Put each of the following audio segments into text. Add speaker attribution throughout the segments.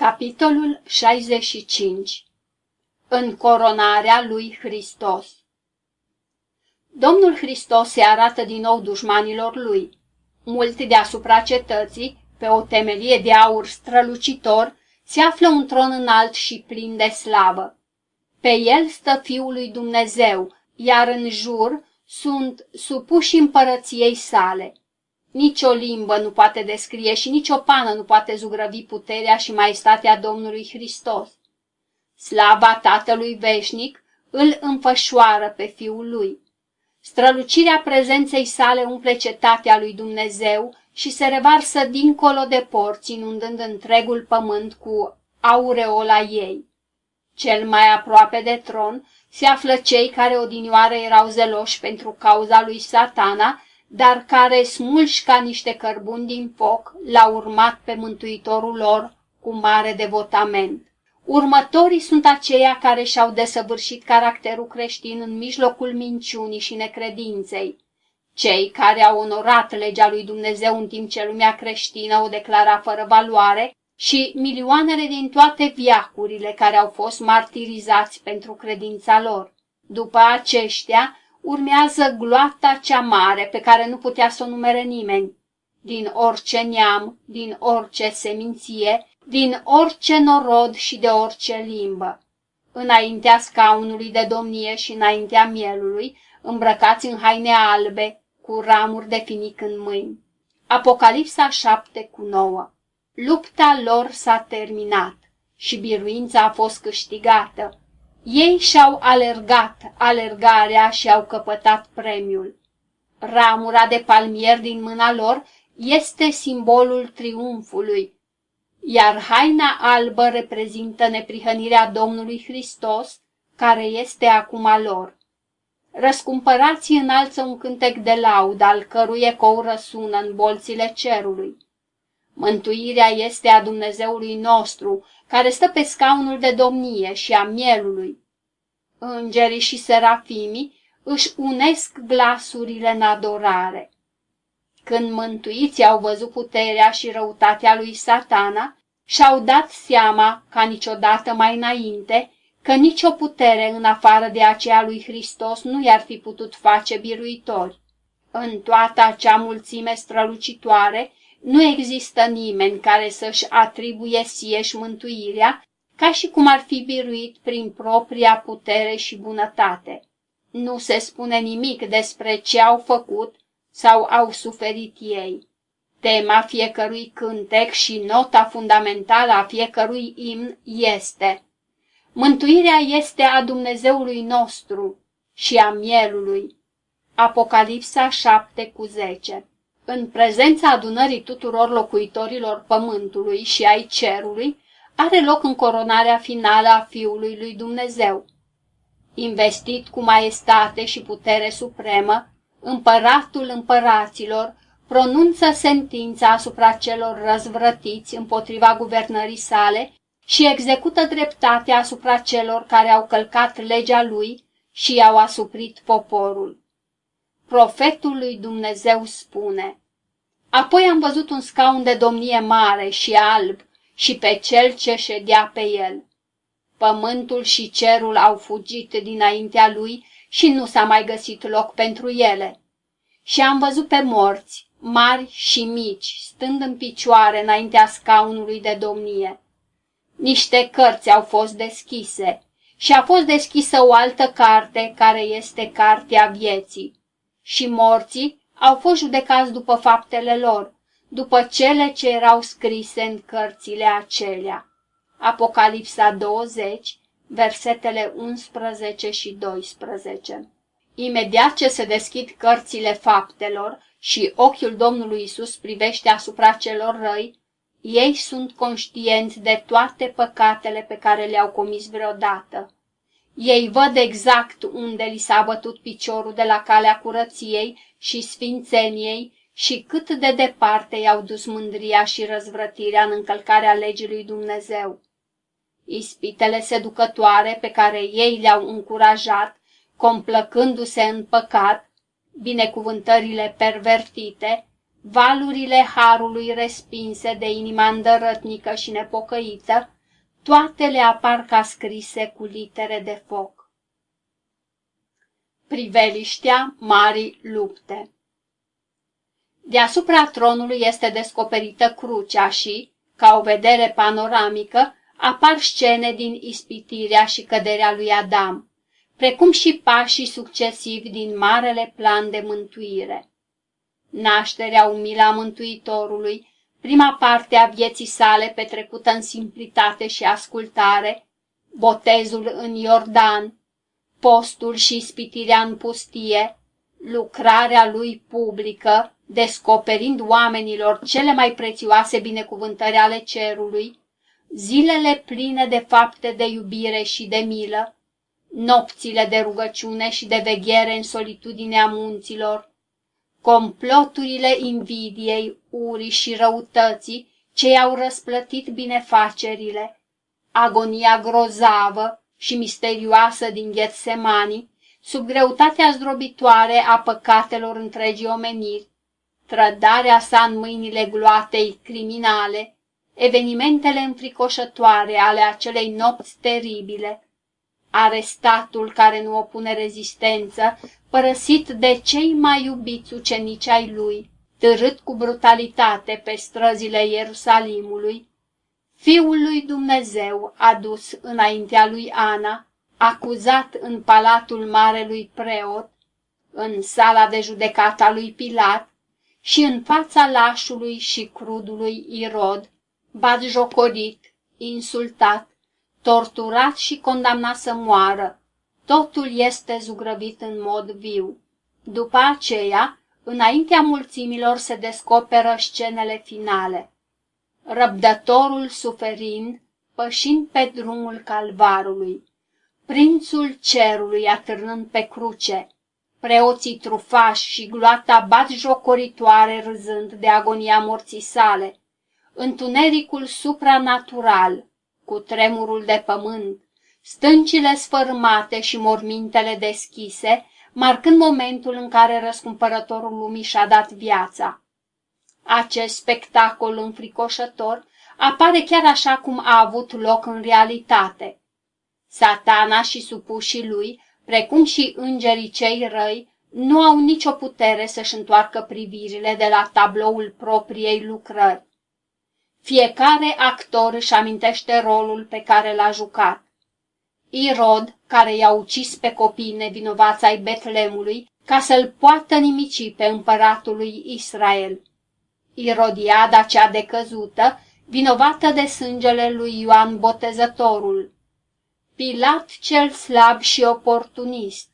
Speaker 1: Capitolul 65 Încoronarea lui Hristos Domnul Hristos se arată din nou dușmanilor lui. Mulți deasupra cetății, pe o temelie de aur strălucitor, se află un tron înalt și plin de slavă. Pe el stă Fiul lui Dumnezeu, iar în jur sunt supuși împărăției sale. Nici o limbă nu poate descrie și nici o pană nu poate zugrăvi puterea și maestatea Domnului Hristos. Slava Tatălui Veșnic îl înfășoară pe Fiul lui. Strălucirea prezenței sale umple cetatea lui Dumnezeu și se revarsă dincolo de porți, inundând întregul pământ cu aureola ei. Cel mai aproape de tron se află cei care odinioară erau zeloși pentru cauza lui satana, dar care, smulși ca niște cărbuni din foc, l-au urmat pe mântuitorul lor cu mare devotament. Următorii sunt aceia care și-au desăvârșit caracterul creștin în mijlocul minciunii și necredinței. Cei care au onorat legea lui Dumnezeu în timp ce lumea creștină o declara fără valoare și milioanele din toate viacurile care au fost martirizați pentru credința lor. După aceștia, urmează gloata cea mare pe care nu putea să o numere nimeni. Din orice neam, din orice seminție, din orice norod și de orice limbă. Înaintea scaunului de domnie și înaintea mielului, îmbrăcați în haine albe, cu ramuri de finic în mâini. Apocalipsa 7 cu 9 Lupta lor s-a terminat și biruința a fost câștigată. Ei și-au alergat alergarea și au căpătat premiul. Ramura de palmier din mâna lor este simbolul triumfului, iar haina albă reprezintă neprihănirea Domnului Hristos, care este acum a lor. Răscumpărații înalță un cântec de laud, al cărui ecou răsună în bolțile cerului. Mântuirea este a Dumnezeului nostru, care stă pe scaunul de domnie și a mielului. Îngerii și serafimii își unesc glasurile în adorare. Când mântuiții au văzut puterea și răutatea lui satana, și-au dat seama, ca niciodată mai înainte, că nicio putere în afară de aceea lui Hristos nu i-ar fi putut face biruitori. În toată acea mulțime strălucitoare nu există nimeni care să-și atribuie sieși mântuirea, ca și cum ar fi biruit prin propria putere și bunătate. Nu se spune nimic despre ce au făcut sau au suferit ei. Tema fiecărui cântec și nota fundamentală a fiecărui imn este Mântuirea este a Dumnezeului nostru și a mielului. Apocalipsa 7 cu 10 În prezența adunării tuturor locuitorilor pământului și ai cerului, are loc încoronarea finală a Fiului lui Dumnezeu. Investit cu maestate și putere supremă, împăratul împăraților pronunță sentința asupra celor răzvrătiți împotriva guvernării sale și execută dreptatea asupra celor care au călcat legea lui și i-au asuprit poporul. Profetul lui Dumnezeu spune, Apoi am văzut un scaun de domnie mare și alb și pe cel ce ședea pe el. Pământul și cerul au fugit dinaintea lui și nu s-a mai găsit loc pentru ele. Și am văzut pe morți, mari și mici, stând în picioare înaintea scaunului de domnie. Niște cărți au fost deschise și a fost deschisă o altă carte care este cartea vieții. Și morții au fost judecați după faptele lor, după cele ce erau scrise în cărțile acelea. Apocalipsa 20, versetele 11 și 12 Imediat ce se deschid cărțile faptelor și ochiul Domnului Isus privește asupra celor răi, ei sunt conștienți de toate păcatele pe care le-au comis vreodată. Ei văd exact unde li s-a bătut piciorul de la calea curăției și sfințeniei și cât de departe i-au dus mândria și răzvrătirea în încălcarea legii lui Dumnezeu. Ispitele seducătoare pe care ei le-au încurajat, complăcându-se în păcat, binecuvântările pervertite, valurile harului respinse de inima îndărătnică și nepocăită, toate le apar ca scrise cu litere de foc. Priveliștea marii lupte Deasupra tronului este descoperită crucea și, ca o vedere panoramică, apar scene din ispitirea și căderea lui Adam, precum și pașii succesivi din marele plan de mântuire. Nașterea umilă a Mântuitorului, prima parte a vieții sale petrecută în simplitate și ascultare, botezul în Iordan, postul și ispitirea în pustie, lucrarea lui publică, descoperind oamenilor cele mai prețioase binecuvântări ale cerului, zilele pline de fapte de iubire și de milă, nopțile de rugăciune și de veghere în solitudinea munților, comploturile invidiei, urii și răutății ce i-au răsplătit binefacerile, agonia grozavă și misterioasă din Ghetsemani, sub greutatea zdrobitoare a păcatelor întregii omeniri, trădarea sa în mâinile gloatei criminale, evenimentele înfricoșătoare ale acelei nopți teribile, arestatul care nu opune rezistență, părăsit de cei mai iubiți ucenici ai lui, târât cu brutalitate pe străzile Ierusalimului, Fiul lui Dumnezeu adus înaintea lui Ana, acuzat în palatul marelui preot, în sala de judecată a lui Pilat și în fața lașului și crudului Irod, batjocorit, insultat, torturat și condamnat să moară. Totul este zugrăvit în mod viu. După aceea, înaintea mulțimilor se descoperă scenele finale. Răbdătorul suferind, pășind pe drumul calvarului, prințul cerului atârnând pe cruce, preoții trufași și gloata bat jocoritoare râzând de agonia morții sale, întunericul supranatural, cu tremurul de pământ, stâncile sfărmate și mormintele deschise, marcând momentul în care răscumpărătorul lumii și-a dat viața. Acest spectacol înfricoșător apare chiar așa cum a avut loc în realitate. Satana și supușii lui, precum și îngerii cei răi, nu au nicio putere să-și întoarcă privirile de la tabloul propriei lucrări. Fiecare actor își amintește rolul pe care l-a jucat. Irod, care i-a ucis pe copii nevinovați ai Betlemului, ca să-l poată nimici pe împăratul lui Israel. Irodiada cea decăzută, vinovată de sângele lui Ioan Botezătorul. Pilat cel slab și oportunist.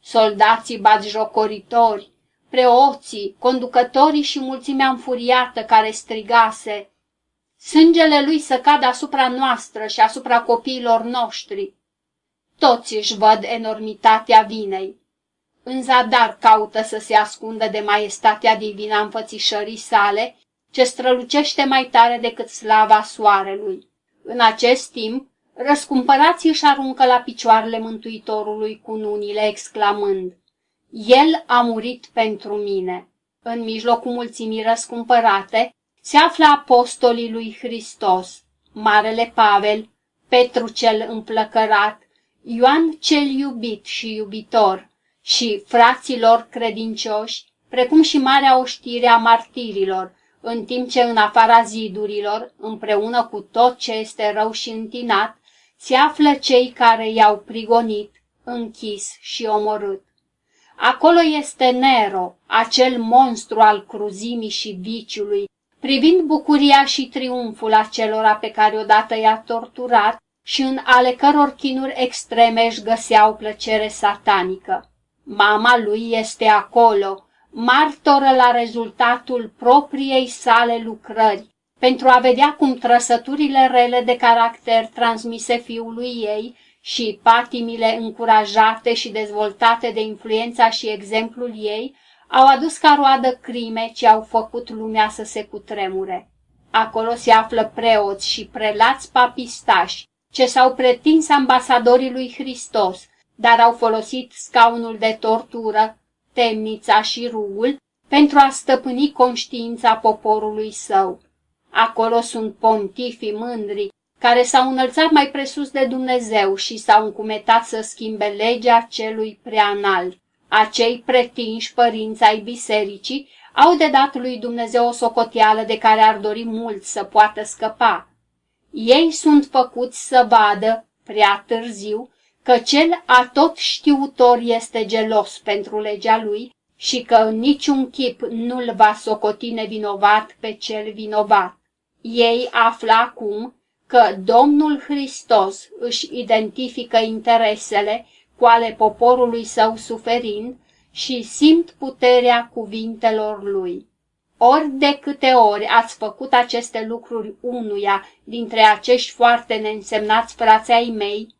Speaker 1: Soldații batjocoritori, preoții, conducătorii și mulțimea înfuriată care strigase, sângele lui să cadă asupra noastră și asupra copiilor noștri. Toți își văd enormitatea vinei. În zadar caută să se ascundă de maestatea divină înfățișării sale, ce strălucește mai tare decât slava soarelui. În acest timp, răscumpărații își aruncă la picioarele Mântuitorului cu nunile, exclamând, El a murit pentru mine. În mijlocul mulțimii răscumpărate, se află apostolii lui Hristos, Marele Pavel, Petru cel împlăcărat, Ioan cel iubit și iubitor și fraților credincioși, precum și marea oștire a martirilor, în timp ce în afara zidurilor, împreună cu tot ce este rău și întinat, se află cei care i-au prigonit, închis și omorât. Acolo este Nero, acel monstru al cruzimii și viciului, privind bucuria și triumful acelora pe care odată i-a torturat și în ale căror chinuri extreme își găseau plăcere satanică. Mama lui este acolo, martoră la rezultatul propriei sale lucrări, pentru a vedea cum trăsăturile rele de caracter transmise fiului ei și patimile încurajate și dezvoltate de influența și exemplul ei au adus ca roadă crime ce au făcut lumea să se cutremure. Acolo se află preoți și prelați papistași, ce s-au pretins ambasadorii lui Hristos, dar au folosit scaunul de tortură, temnița și rugul pentru a stăpâni conștiința poporului său. Acolo sunt pontifii mândri, care s-au înălțat mai presus de Dumnezeu și s-au încumetat să schimbe legea celui preanalt. Acei pretinși părinți ai bisericii au de dat lui Dumnezeu o socoteală de care ar dori mult să poată scăpa. Ei sunt făcuți să vadă, prea târziu, că cel atot știutor este gelos pentru legea lui și că în niciun chip nu-l va socoti nevinovat pe cel vinovat. Ei află acum că Domnul Hristos își identifică interesele cu ale poporului său suferind și simt puterea cuvintelor lui. Ori de câte ori ați făcut aceste lucruri unuia dintre acești foarte neînsemnați frații ai mei,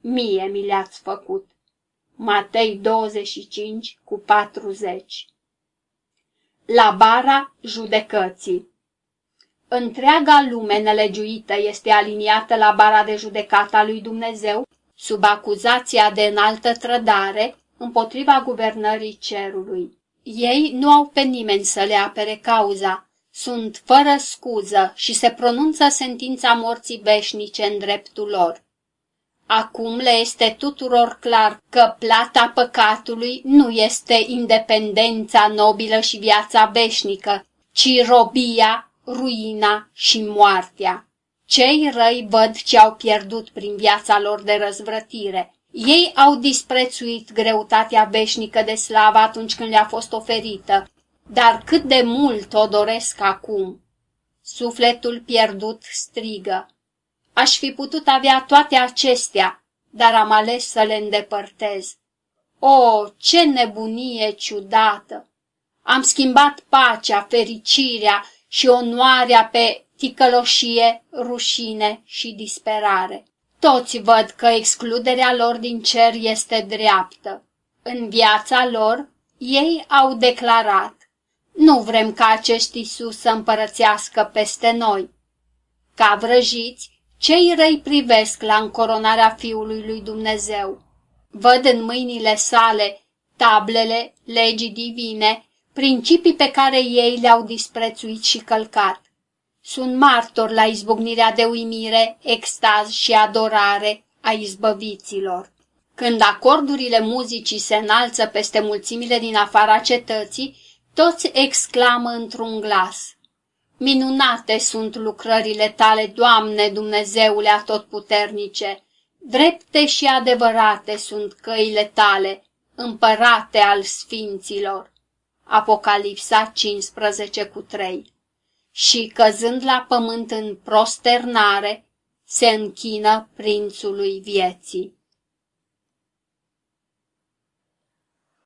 Speaker 1: mie mi le-ați făcut. Matei 25 cu 40 La bara judecății Întreaga lume nelegiuită este aliniată la bara de judecată a lui Dumnezeu sub acuzația de înaltă trădare împotriva guvernării cerului. Ei nu au pe nimeni să le apere cauza, sunt fără scuză și se pronunță sentința morții veșnice în dreptul lor. Acum le este tuturor clar că plata păcatului nu este independența nobilă și viața veșnică, ci robia, ruina și moartea. Cei răi văd ce au pierdut prin viața lor de răzvrătire. Ei au disprețuit greutatea veșnică de slavă atunci când le-a fost oferită, dar cât de mult o doresc acum. Sufletul pierdut strigă. Aș fi putut avea toate acestea, dar am ales să le îndepărtez. O, ce nebunie ciudată! Am schimbat pacea, fericirea și onoarea pe ticăloșie, rușine și disperare. Toți văd că excluderea lor din cer este dreaptă. În viața lor, ei au declarat, nu vrem ca acest Isus să împărățească peste noi. Ca vrăjiți, cei răi privesc la încoronarea Fiului lui Dumnezeu. Văd în mâinile sale tablele legii divine, principii pe care ei le-au disprețuit și călcat. Sunt martor la izbucnirea de uimire, extaz și adorare a izbăviților. Când acordurile muzicii se înalță peste mulțimile din afara cetății, toți exclamă într-un glas. Minunate sunt lucrările tale, Doamne, Dumnezeule atotputernice! Drepte și adevărate sunt căile tale, împărate al sfinților. Apocalipsa 15 cu 3 Și căzând la pământ în prosternare, se închină prințului vieții.